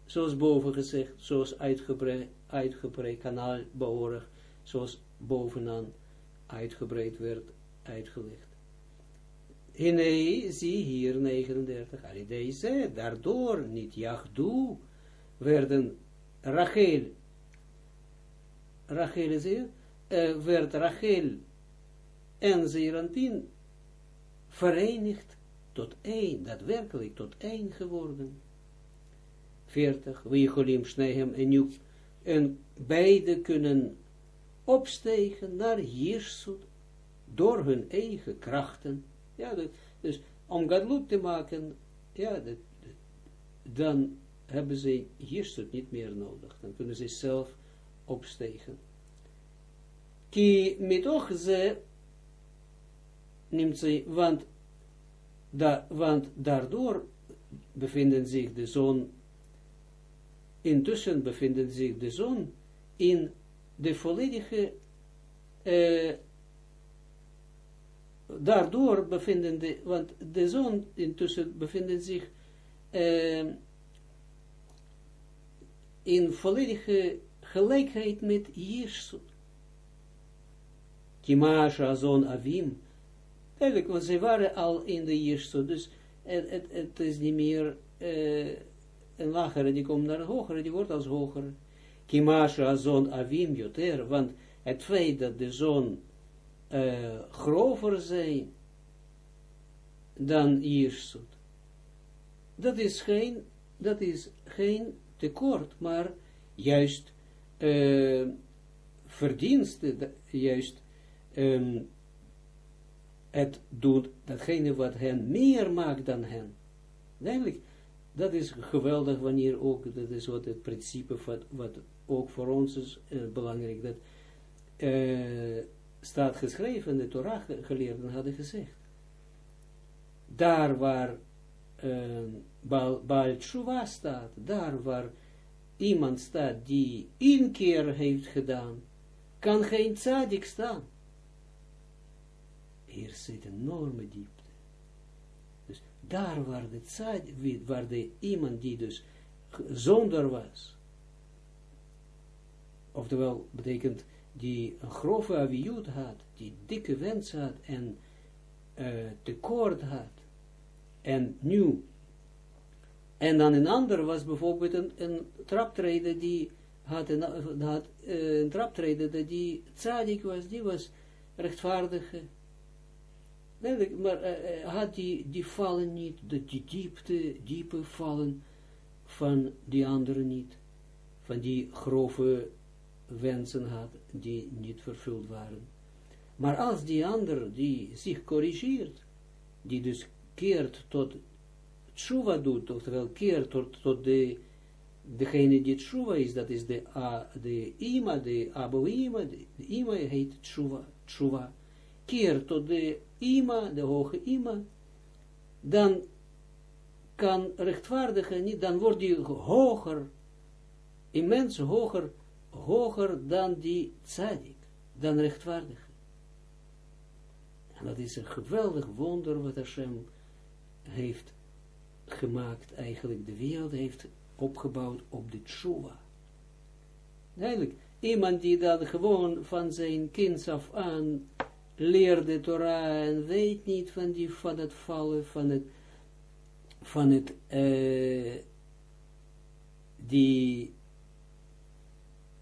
zoals boven gezegd, zoals uitgebreid, uitgebreid kanaal zoals bovenaan uitgebreid werd uitgelegd. Hine, zie hier 39, deze, daardoor niet jachdu, werden Rachel, Rachel is hier, uh, werd Rachel en Zeranpin verenigd tot één, daadwerkelijk tot één geworden. 40, Wicholim, Schnehem en nu, en beide kunnen opstegen naar Jirsut door hun eigen krachten. Ja, dus om Gadlut te maken, ja, dat, dan hebben ze Jirsut niet meer nodig. Dan kunnen ze zelf opstegen. Ki mitoch ze neemt ze, want, da, want daardoor bevinden zich de zon, intussen bevinden zich de zon in de volledige, uh, daardoor bevinden de, want de zon intussen bevinden zich uh, in volledige gelijkheid met Jirsut. Kimasha zon avim, Eigenlijk, want ze waren al in de eerste, dus het, het, het is niet meer uh, een lagere, die komt naar een hogere, die wordt als hoger. Kimasha zon avim joter, want het feit dat de zon uh, grover zijn dan Jirsut, dat is geen, dat is geen tekort, maar juist uh, verdienste, juist um, het doet, datgene wat hen meer maakt dan hen. Eigenlijk, dat is geweldig wanneer ook, dat is wat het principe wat, wat ook voor ons is uh, belangrijk, dat staat geschreven, de Torah geleerden hadden gezegd. Daar waar Baal, Baal Tshuva staat, daar waar iemand staat die inkeer heeft gedaan, kan geen tzadik staan. Hier zit een enorme diepte. Dus daar waar de tzadik, waar de iemand die dus zonder was, oftewel betekent die een grove aviut had, die dikke wens had en uh, had, en nu, en dan een ander was bijvoorbeeld een, een die had een, had, een traptreden die tzadik was, die was rechtvaardige, maar uh, had die, die vallen niet, de, die diepte, diepe vallen van die anderen niet, van die grove wensen had, die niet vervuld waren. Maar als die ander, die zich corrigeert, die dus keert tot tshuva doet, oftewel keert tot, tot de, degene die tshuva is, dat is de, de ima, de abo ima, de, ima heet tshuva, tshuva, keert tot de ima, de hoge ima, dan kan rechtvaardige niet, dan wordt die hoger, immens hoger, hoger dan die tzadik, dan rechtvaardige. En dat is een geweldig wonder wat Hashem heeft gemaakt, eigenlijk de wereld heeft opgebouwd op de tshuva. Eigenlijk, iemand die dan gewoon van zijn kind af aan leerde Torah en weet niet van, die, van het vallen, van het, van het, uh, die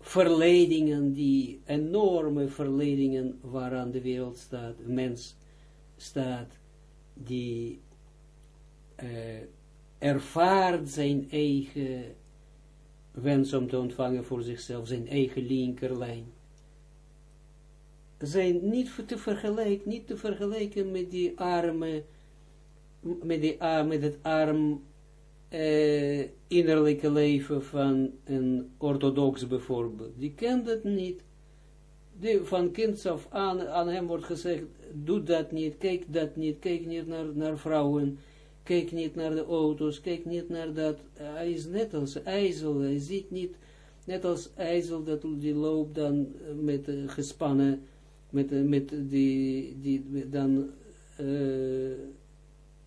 verleidingen, die enorme verleidingen waaraan de wereld staat, mens staat, die uh, ervaart zijn eigen wens om te ontvangen voor zichzelf, zijn eigen linkerlijn, zijn niet te vergelijken, niet te vergelijken met die arme, met, die, met het arm uh, innerlijke leven van een orthodox bijvoorbeeld. Die kent het niet. Die, van kinds af aan, aan hem wordt gezegd, doe dat niet, kijk dat niet, kijk niet naar, naar vrouwen, kijk niet naar de auto's, kijk niet naar dat. Hij is net als ijzel, hij ziet niet, net als ijzel dat die loopt dan met uh, gespannen, met, uh, met die, die dan uh,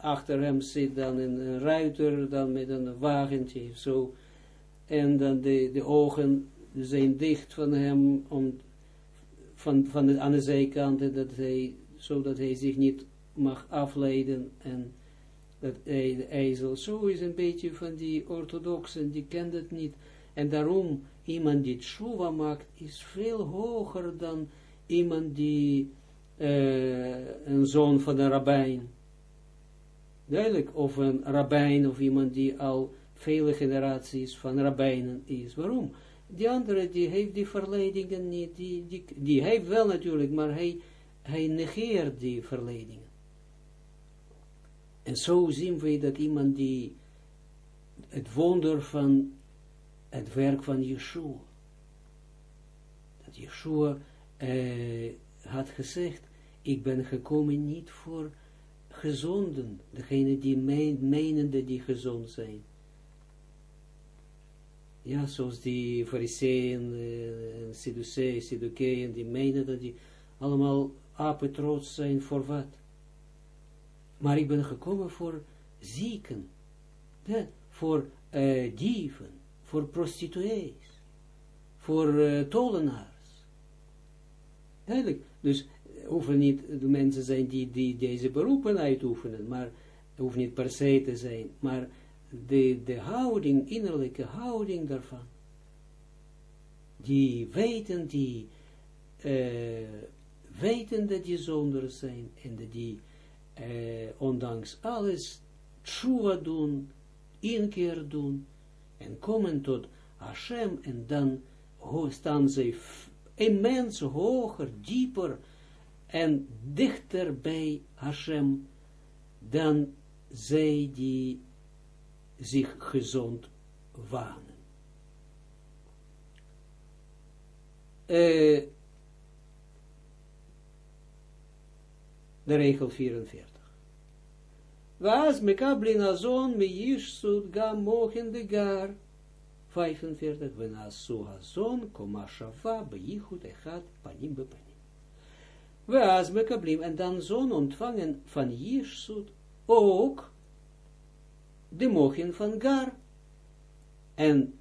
achter hem zit dan een, ruiter, dan met een wagentje, zo, en dan de, de ogen zijn dicht van hem, om, van, van de, aan de zijkant, dat hij, zodat hij zich niet mag afleiden, en dat hij, de ijzel, zo is een beetje van die orthodoxen, die kent het niet, en daarom, iemand die tshuva maakt, is veel hoger dan iemand die uh, een zoon van een rabbijn, Duidelijk, of een rabbijn of iemand die al vele generaties van rabbijnen is. Waarom? Die andere, die heeft die verleidingen niet, die, die, die heeft wel natuurlijk, maar hij, hij negeert die verleidingen. En zo zien we dat iemand die het wonder van het werk van Yeshua, dat Yeshua eh, had gezegd, ik ben gekomen niet voor gezonden, degene die meen, dat die gezond zijn. Ja, zoals die fariseeën, uh, Sadduceeën, die menen dat die allemaal apetrots zijn voor wat. Maar ik ben gekomen voor zieken, voor uh, dieven, voor prostituees, voor uh, tolenaars. Duidelijk, dus hoeven niet de mensen zijn die, die deze beroepen uitoefenen, maar hoeft niet per se te zijn, maar de, de houding, innerlijke houding daarvan, die weten, die uh, weten dat die zonder zijn, en dat die uh, ondanks alles tshuva doen, inkeer doen, en komen tot Hashem, en dan staan ze immens hoger, dieper, en dichter bij Hashem dan zij die zich gezond wanen. Uh, de regel 44. Was mekablin azon me gam mochen de gar. 45, we nasu azon, koma shava, beyichut echat, panim bepanim. We as mekablim, en dan zon ontvangen van yishsut, ook de mochen van gar. En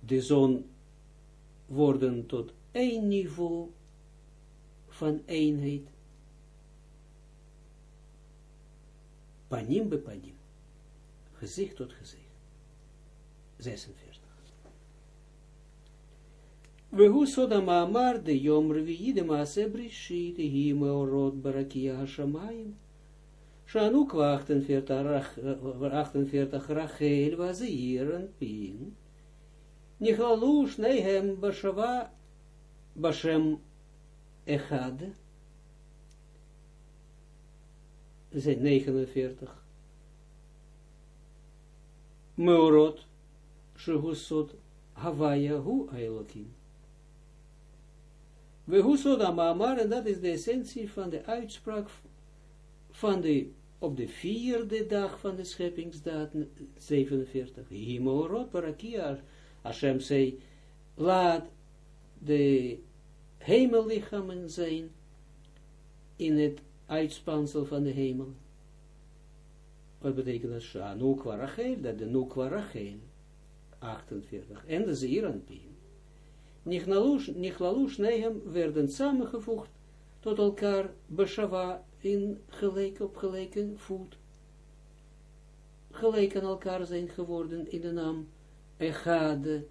de zon worden tot één niveau van eenheid. Panim be panim. Gezicht tot gezicht. 46. We hu soda maamar de yom revi'i de maase brishit, hi meorot barakia hashamayim. Shanu kwa 48 Rachel was pin. Nichalush nehem bashava bashem echad. Zijn 49. Meorot, shehusot, Havaya hu Elohim. We husot amamar, en dat is de essentie van de uitspraak van de, op de vierde dag van de scheppingsdaad 47. Himorot parakia, Hashem zei, laat de hemellichamen zijn in het uitspansel van de hemel. Wat betekent dat? Nukwa dat de Nukwa Rachel, 48, en de Zeeranpien. Nichlalush Nehem werden samengevoegd tot elkaar Beshava in gelijk op gelijke voet. Gelijk aan elkaar zijn geworden in de naam Echade.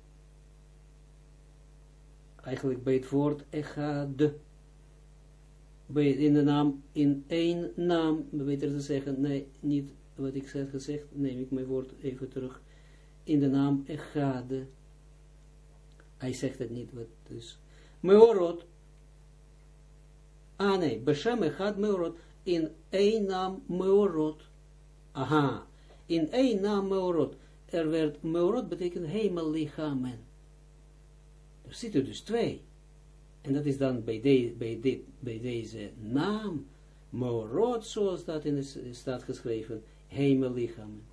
Eigenlijk bij het woord Echade. Bij, in de naam, in één naam, beter te zeggen, nee, niet wat ik zeg gezegd, neem ik mijn woord even terug. In de naam Echade. Hij zegt het niet, wat dus. Meorot. Ah nee, Beshem Echad Meorot. In één naam Meorot. Aha. In één naam Meorot. Er werd, Meorot betekent hemellichamen. Er zitten dus twee. En dat is dan bij, bij, bij deze naam, Meorot, zoals dat in de staat geschreven, hemellichamen.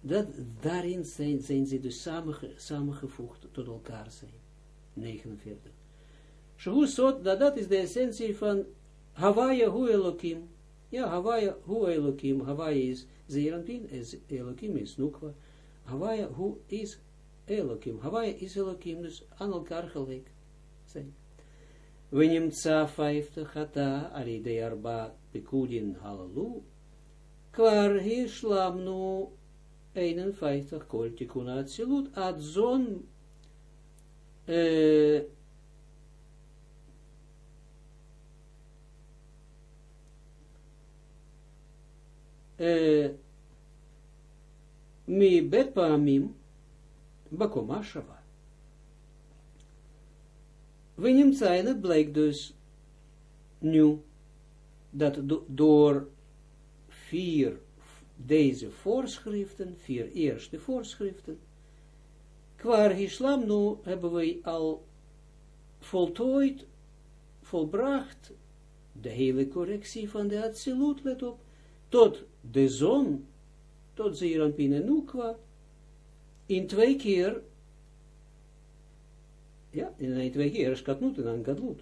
Dat, daarin zijn, zijn ze dus samenge, samengevoegd tot elkaar zijn. 49. Shehusot, dat, dat is de essentie van Hawaii hu Elohim. Ja, Hawaii hu Elohim. Hawaii is Zeranpin, Elohim is Nukwa. Hawaii hu is Elohim. Hawaii is Elohim, dus aan elkaar gelijk zijn. We nemen 50 hata, alidei arba pikudin halalu, kwar hishlamnu 51, kol tikun atzilut, ad zon uh, uh, mi bet bakoma shava. We nemen en het blijkt dus nu dat do door vier deze voorschriften, vier eerste voorschriften, Kwaar islam nu hebben wij al voltooid, volbracht, de hele correctie van de absolute, let op, tot de zon, tot Zeerampin en Nukwa, in twee keer, ja, in twee keer, skatnut en dan gadlut,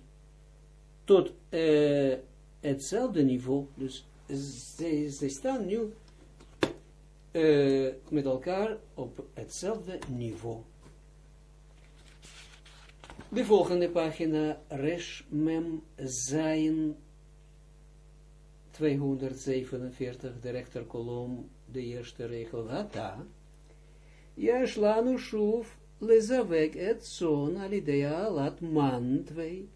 tot uh, hetzelfde niveau, dus ze, ze staan nu uh, met elkaar op hetzelfde niveau. De volgende pagina, Resh Mem Zain 247, de rechterkolom, de eerste regel, Hata. Yesh lanu shuv lezavek et son alidea lat man 2.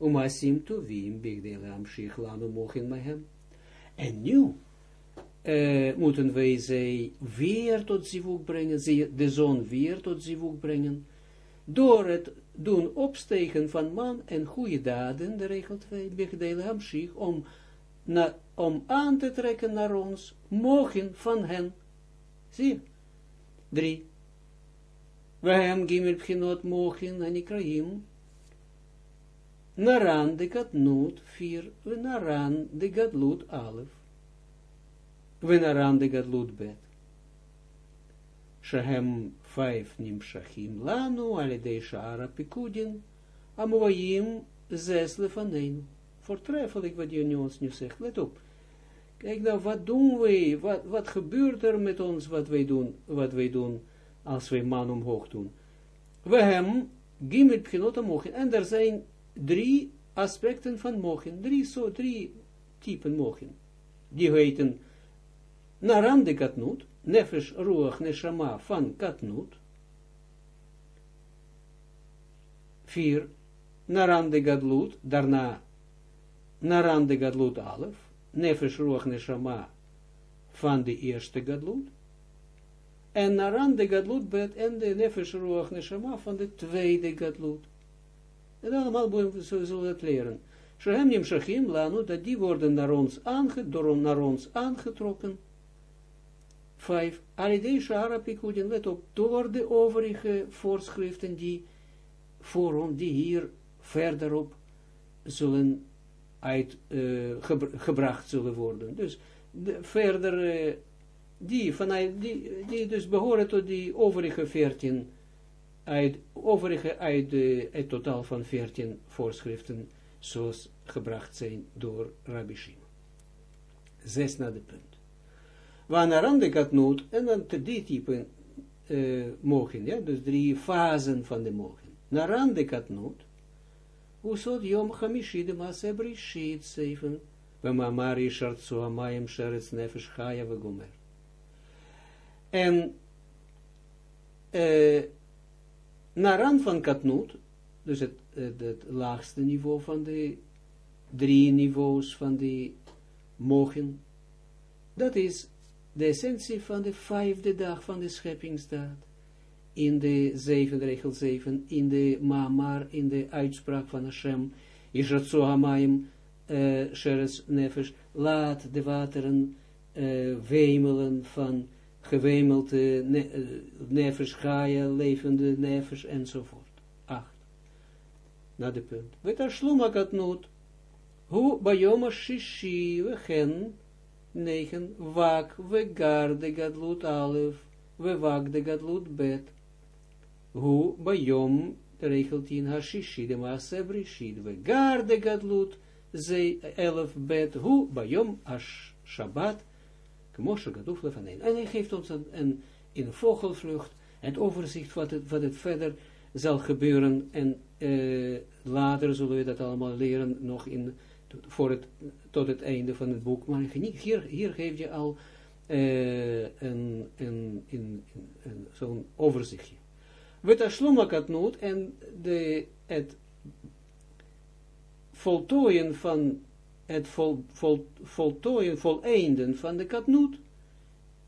Umasim tovim bigdele amshich lanu mochin mehem. En nu uh, moeten wij zij weer tot zivuk brengen, de zon weer tot zivuk brengen, door het doen opstegen van man en goede daden, de regel 2, Begdele Hamshich, om, om aan te trekken naar ons, mogen van hen. Zie je? Drie. Wij hem gimel pchinot mogen, en ikraim, naran de katnoot, vier, naran de gadlut, alef. Wenaran de gadlut bet. Shehem vijf nimshachim lanu, alidei shara pikudin, amuayim zes lefaneinu. Voortreffelijk wat je ons nu zegt. Let op. Kijk nou, wat doen wij? Wat, wat gebeurt er met ons wat wij doen, wat wij doen als wij man omhoog doen? We hebben gimel pchinot mogen. En er zijn drie aspecten van mogen. Drie, zo, drie typen mogen. Die heten naram de katnut, nefesh ruach neshama van katnut. Vier, naram de gadlut, daarna naram de gadlut alef, nefesh ruach neshama van de eerste gadlut. En naran de gadlut bet en de nefesh ruach neshama van de tweede gadlut. En allemaal zullen we het leren. Shehem nimshachim lanu, dat die worden naar ons, aange, door, naar ons aangetrokken. Vijf. Alidei shara pikudin, let op, door de overige voorschriften die voor die hier verderop zullen uit, uh, gebracht zullen worden. Dus de, verder, uh, die, vanuit, die, die dus behoren tot die overige veertien, uit, overige uit het totaal van veertien voorschriften, zoals gebracht zijn door Rabbi Shimon. Zes na de punt. Wanneer de katnoot, en dan drie typen uh, mogen, ja, dus drie fasen van de mogen. Naran de katnoot, Usod yom chamishi de maase brishit zeven, Vemamar Ishart Suamayim Sheretz Nefesh Chaya Vegomer. En uh, naran van katnoot, dus het, het, het, laagste niveau van de drie niveaus van de mogen, dat is de essentie van de vijfde dag van de scheppingsdaad. In de zevende regel zeven, in de mamar, in de uitspraak van Hashem, Ishatsu Hamayim, uh, Sheres Nefesh, laat de wateren uh, wemelen van gewemelte ne, uh, nefesh, levende nefesh, enzovoort. Acht. Na de punt. Weet er slumakat noot, hoe bayoma shishi, we 9. Wak we gar de gadlut alef, we wak de gadlut bet. Hu bayom, regel 10, hashishi de maase brishid, we gadlut, ze elef bet, hu bayom ash shabbat, kmoshe gaduf lefanein. En hij geeft ons een, een, in vogelvlucht het overzicht wat het, wat het verder zal gebeuren en uh, later zullen we dat allemaal leren nog in voor het, tot het einde van het boek, maar hier, hier geef je al uh, een, een, een, een zo'n overzichtje. We tashluma katnoot en de, het voltooien van het vol, vol, voltooien, voleinden van de katnoot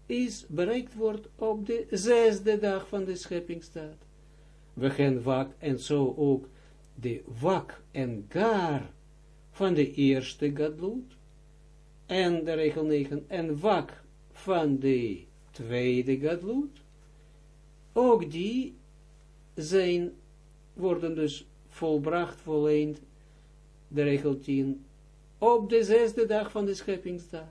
is bereikt wordt op de zesde dag van de scheppingsstaat. We gaan wak en zo ook de wak en gar van de eerste gadlut, en de regel 9, en wak van de tweede gadlut, ook die zijn, worden dus volbracht, volleend, de regel 10, op de zesde dag van de scheppingsdag.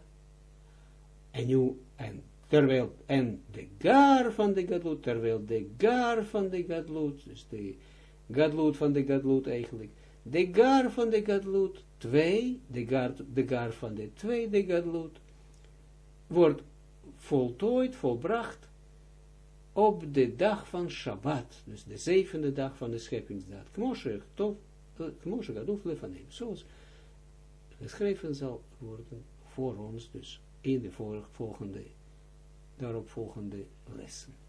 En nu, en terwijl, en de gar van de gadlut, terwijl de gar van de gadlut, dus de gadlut van de gadlut eigenlijk, de gar van de gadlut, twee, de gar, de van de tweede gadlut, wordt voltooid, volbracht, op de dag van Shabbat, dus de zevende dag van de scheppingsdag. Kmoshe, lefanem, zoals geschreven zal worden voor ons, dus in de volgende, daarop volgende lessen.